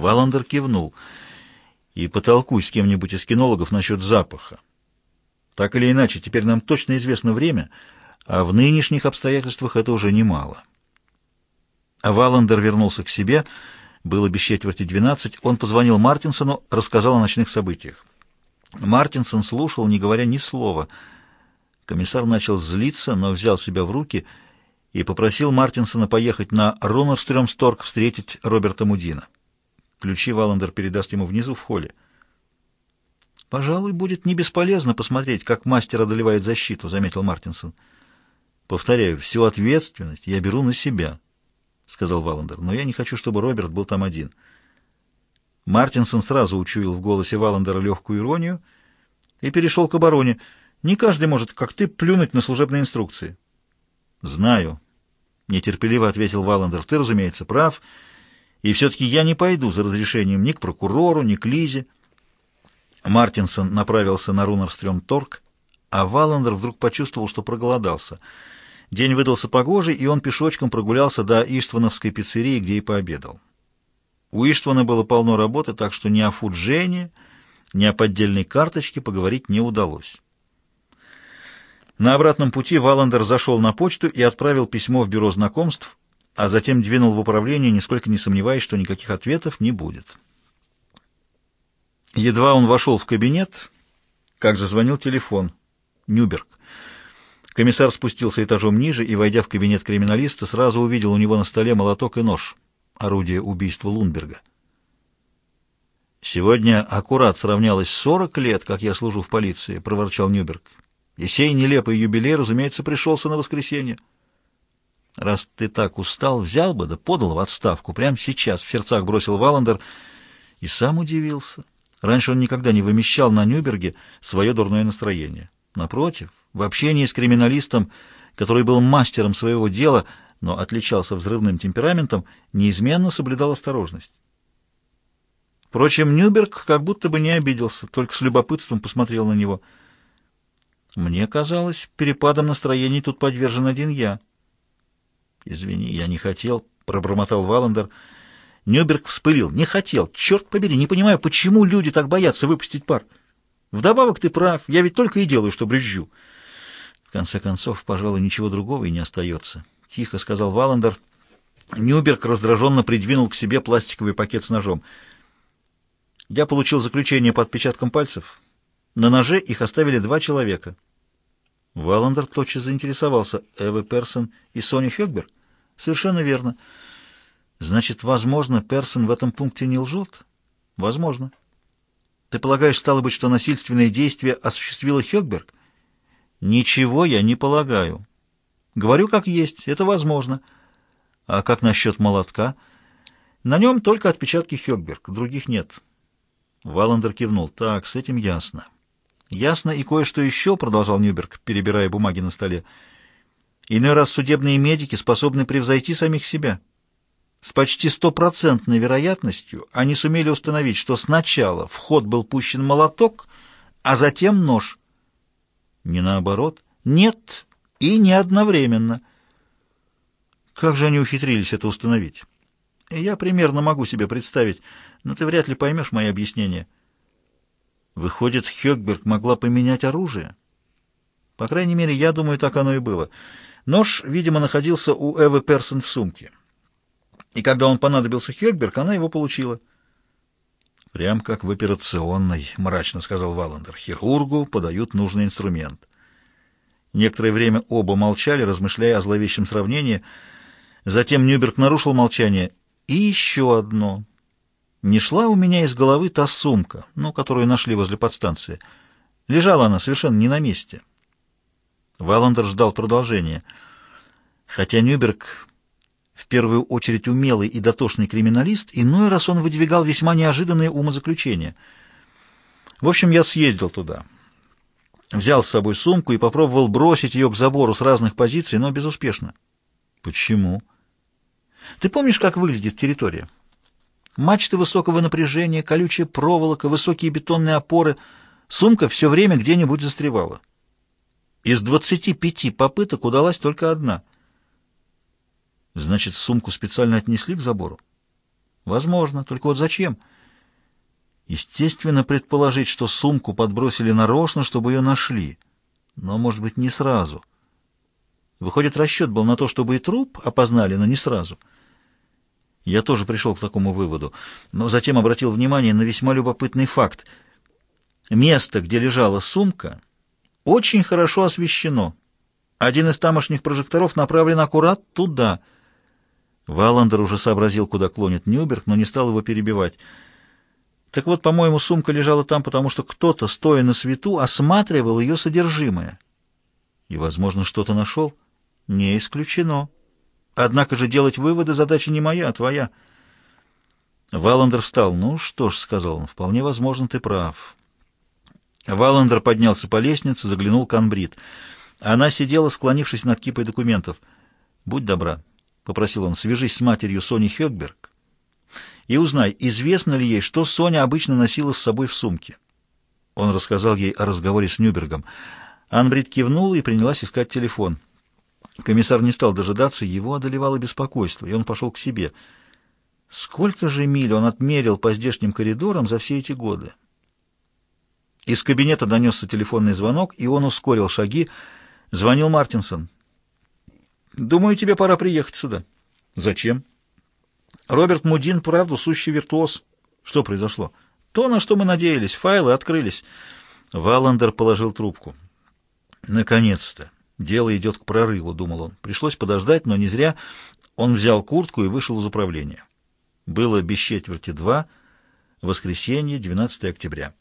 Валандер кивнул. «И потолкуй с кем-нибудь из кинологов насчет запаха. Так или иначе, теперь нам точно известно время, а в нынешних обстоятельствах это уже немало». А Валандер вернулся к себе. Было без четверти двенадцать. Он позвонил Мартинсону, рассказал о ночных событиях. Мартинсон слушал, не говоря ни слова. Комиссар начал злиться, но взял себя в руки и попросил Мартинсона поехать на Рунерстрёмсторг встретить Роберта Мудина. Ключи Валандер передаст ему внизу в холле. «Пожалуй, будет не бесполезно посмотреть, как мастер одолевает защиту», — заметил Мартинсон. «Повторяю, всю ответственность я беру на себя», — сказал Валандер. «Но я не хочу, чтобы Роберт был там один». Мартинсон сразу учуял в голосе Валандера легкую иронию и перешел к обороне. «Не каждый может, как ты, плюнуть на служебные инструкции». «Знаю», — нетерпеливо ответил Валандер. «Ты, разумеется, прав». И все-таки я не пойду за разрешением ни к прокурору, ни к Лизе. Мартинсон направился на Рунерстрём-торг, а Валандер вдруг почувствовал, что проголодался. День выдался погожий, и он пешочком прогулялся до Иштвановской пиццерии, где и пообедал. У Иштвана было полно работы, так что ни о фуджене, ни о поддельной карточке поговорить не удалось. На обратном пути Валандер зашел на почту и отправил письмо в бюро знакомств, а затем двинул в управление, нисколько не сомневаясь, что никаких ответов не будет. Едва он вошел в кабинет, как зазвонил телефон. Нюберг. Комиссар спустился этажом ниже и, войдя в кабинет криминалиста, сразу увидел у него на столе молоток и нож, орудие убийства Лунберга. «Сегодня аккурат сравнялось сорок лет, как я служу в полиции», — проворчал Нюберг. «И сей нелепый юбилей, разумеется, пришелся на воскресенье». «Раз ты так устал, взял бы, да подал в отставку. Прямо сейчас в сердцах бросил Валандер и сам удивился. Раньше он никогда не вымещал на Нюберге свое дурное настроение. Напротив, в общении с криминалистом, который был мастером своего дела, но отличался взрывным темпераментом, неизменно соблюдал осторожность. Впрочем, Нюберг как будто бы не обиделся, только с любопытством посмотрел на него. «Мне казалось, перепадом настроений тут подвержен один я». «Извини, я не хотел», — пробормотал Валандер. Нюберг вспылил. «Не хотел. Черт побери, не понимаю, почему люди так боятся выпустить пар. Вдобавок ты прав, я ведь только и делаю, что брюзжу». В конце концов, пожалуй, ничего другого и не остается. Тихо сказал Валандер. Нюберг раздраженно придвинул к себе пластиковый пакет с ножом. Я получил заключение по отпечаткам пальцев. На ноже их оставили два человека. Валандер тотчас заинтересовался. Эвы Персон и Соня Хёкберг? Совершенно верно. Значит, возможно, Персон в этом пункте не лжет? Возможно. Ты полагаешь, стало быть, что насильственное действие осуществила Хёкберг? Ничего я не полагаю. Говорю, как есть, это возможно. А как насчет молотка? На нем только отпечатки Хёкберг, других нет. Валандер кивнул. Так, с этим ясно. «Ясно и кое-что еще», — продолжал Нюберг, перебирая бумаги на столе. «Иной раз судебные медики способны превзойти самих себя. С почти стопроцентной вероятностью они сумели установить, что сначала в ход был пущен молоток, а затем нож. Не наоборот? Нет, и не одновременно. Как же они ухитрились это установить? Я примерно могу себе представить, но ты вряд ли поймешь мои объяснения». Выходит, Хёкберг могла поменять оружие? По крайней мере, я думаю, так оно и было. Нож, видимо, находился у Эвы Персон в сумке. И когда он понадобился Хёкберг, она его получила. «Прям как в операционной», — мрачно сказал Валандер. «Хирургу подают нужный инструмент». Некоторое время оба молчали, размышляя о зловещем сравнении. Затем Нюберг нарушил молчание. «И еще одно. Не шла у меня из головы та сумка, ну, которую нашли возле подстанции. Лежала она совершенно не на месте. Валандер ждал продолжения. Хотя Нюберг в первую очередь умелый и дотошный криминалист, иной раз он выдвигал весьма неожиданные умозаключения. В общем, я съездил туда. Взял с собой сумку и попробовал бросить ее к забору с разных позиций, но безуспешно. Почему? Ты помнишь, как выглядит территория? Мачты высокого напряжения, колючая проволока, высокие бетонные опоры. Сумка все время где-нибудь застревала. Из двадцати пяти попыток удалась только одна. Значит, сумку специально отнесли к забору? Возможно, только вот зачем? Естественно, предположить, что сумку подбросили нарочно, чтобы ее нашли. Но, может быть, не сразу. Выходит, расчет был на то, чтобы и труп опознали, но не сразу. Я тоже пришел к такому выводу, но затем обратил внимание на весьма любопытный факт. Место, где лежала сумка, очень хорошо освещено. Один из тамошних прожекторов направлен аккурат туда. Валандер уже сообразил, куда клонит Нюберг, но не стал его перебивать. Так вот, по-моему, сумка лежала там, потому что кто-то, стоя на свету, осматривал ее содержимое. И, возможно, что-то нашел. Не исключено. Однако же делать выводы задача не моя, а твоя. Валандер встал. «Ну что ж», — сказал он, — «вполне возможно, ты прав». Валандер поднялся по лестнице, заглянул к Анбрид. Она сидела, склонившись над кипой документов. «Будь добра», — попросил он, — «свяжись с матерью Сони Хёкберг и узнай, известно ли ей, что Соня обычно носила с собой в сумке». Он рассказал ей о разговоре с Нюбергом. Анбрид кивнула и принялась искать телефон. Комиссар не стал дожидаться, его одолевало беспокойство, и он пошел к себе. Сколько же миль он отмерил по здешним коридорам за все эти годы? Из кабинета донесся телефонный звонок, и он ускорил шаги. Звонил Мартинсон. «Думаю, тебе пора приехать сюда». «Зачем?» «Роберт Мудин, правду, сущий виртуоз». «Что произошло?» «То, на что мы надеялись. Файлы открылись». Валандер положил трубку. «Наконец-то!» Дело идет к прорыву, думал он. Пришлось подождать, но не зря. Он взял куртку и вышел из управления. Было без четверти два, воскресенье, 12 октября.